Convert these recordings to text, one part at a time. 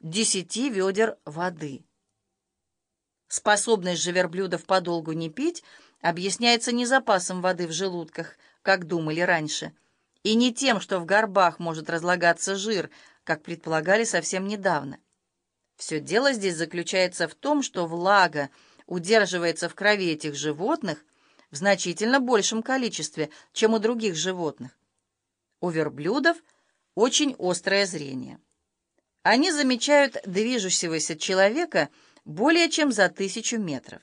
10 ведер воды. Способность же верблюдов подолгу не пить объясняется не запасом воды в желудках, как думали раньше, и не тем, что в горбах может разлагаться жир, как предполагали совсем недавно. Все дело здесь заключается в том, что влага удерживается в крови этих животных в значительно большем количестве, чем у других животных. У верблюдов очень острое зрение. Они замечают движущегося человека более чем за тысячу метров.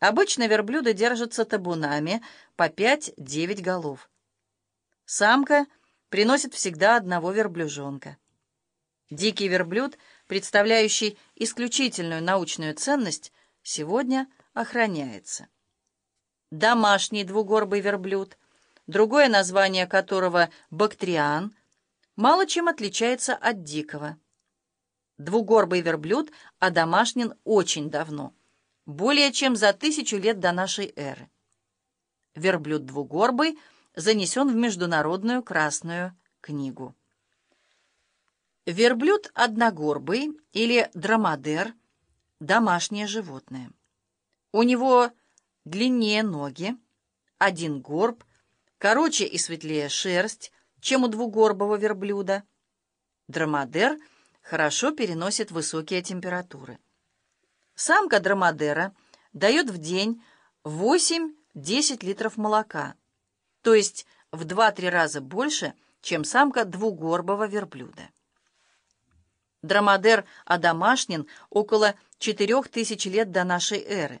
Обычно верблюды держатся табунами по 5-9 голов. Самка приносит всегда одного верблюжонка. Дикий верблюд, представляющий исключительную научную ценность, сегодня охраняется. Домашний двугорбый верблюд, другое название которого бактриан – мало чем отличается от дикого. Двугорбый верблюд одомашнен очень давно, более чем за тысячу лет до нашей эры. Верблюд двугорбый занесен в Международную Красную книгу. Верблюд одногорбый или драмадер – домашнее животное. У него длиннее ноги, один горб, короче и светлее шерсть, чем у двугорбого верблюда. Драмадер хорошо переносит высокие температуры. Самка драмадера дает в день 8-10 литров молока, то есть в 2-3 раза больше, чем самка двугорбого верблюда. Драмадер одомашнен около 4000 лет до нашей эры.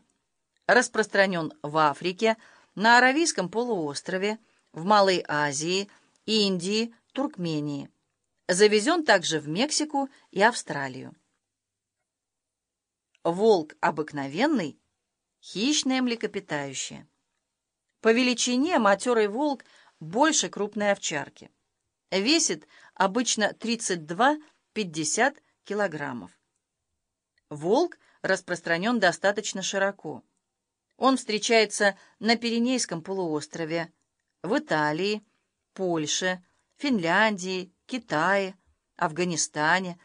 Распространен в Африке, на Аравийском полуострове, в Малой Азии – Индии, Туркмении. Завезен также в Мексику и Австралию. Волк обыкновенный, хищное млекопитающее. По величине матерый волк больше крупной овчарки. Весит обычно 32-50 килограммов. Волк распространен достаточно широко. Он встречается на Пиренейском полуострове, в Италии, Польше, Финляндии, Китае, Афганистане,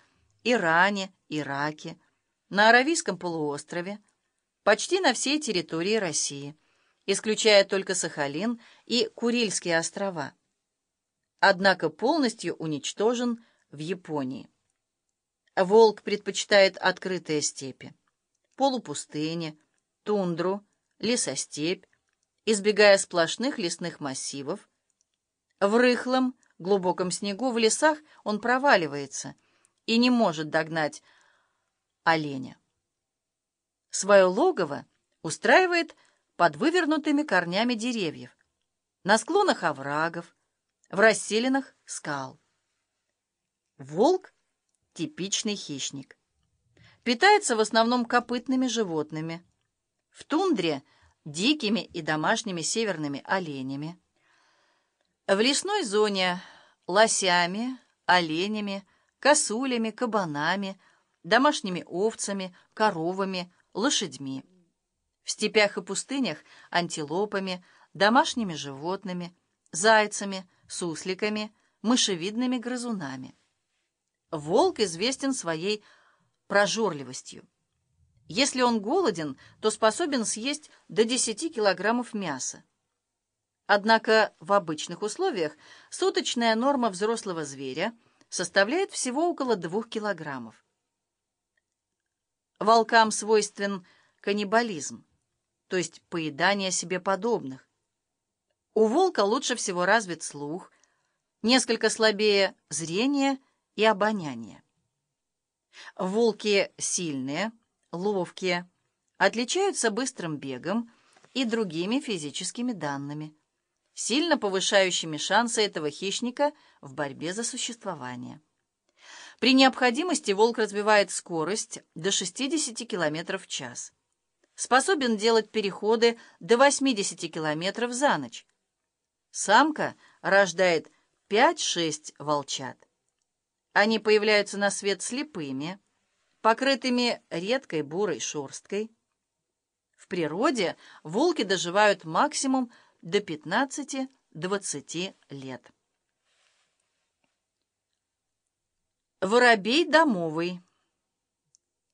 Иране, Ираке, на Аравийском полуострове, почти на всей территории России, исключая только Сахалин и Курильские острова. Однако полностью уничтожен в Японии. Волк предпочитает открытые степи, полупустыни, тундру, лесостепь, избегая сплошных лесных массивов, в рыхлом, глубоком снегу в лесах он проваливается и не может догнать оленя. Свое логово устраивает под вывернутыми корнями деревьев, на склонах оврагов, в расселенных скал. Волк — типичный хищник. Питается в основном копытными животными. В тундре — дикими и домашними северными оленями. В лесной зоне лосями, оленями, косулями, кабанами, домашними овцами, коровами, лошадьми. В степях и пустынях антилопами, домашними животными, зайцами, сусликами, мышевидными грызунами. Волк известен своей прожорливостью. Если он голоден, то способен съесть до 10 килограммов мяса. Однако в обычных условиях суточная норма взрослого зверя составляет всего около двух килограммов. Волкам свойствен каннибализм, то есть поедание себе подобных. У волка лучше всего развит слух, несколько слабее зрение и обоняние. Волки сильные, ловкие, отличаются быстрым бегом и другими физическими данными сильно повышающими шансы этого хищника в борьбе за существование. При необходимости волк развивает скорость до 60 км в час. Способен делать переходы до 80 км за ночь. Самка рождает 5-6 волчат. Они появляются на свет слепыми, покрытыми редкой бурой шерсткой. В природе волки доживают максимум до 15-20 лет. Воробей домовый.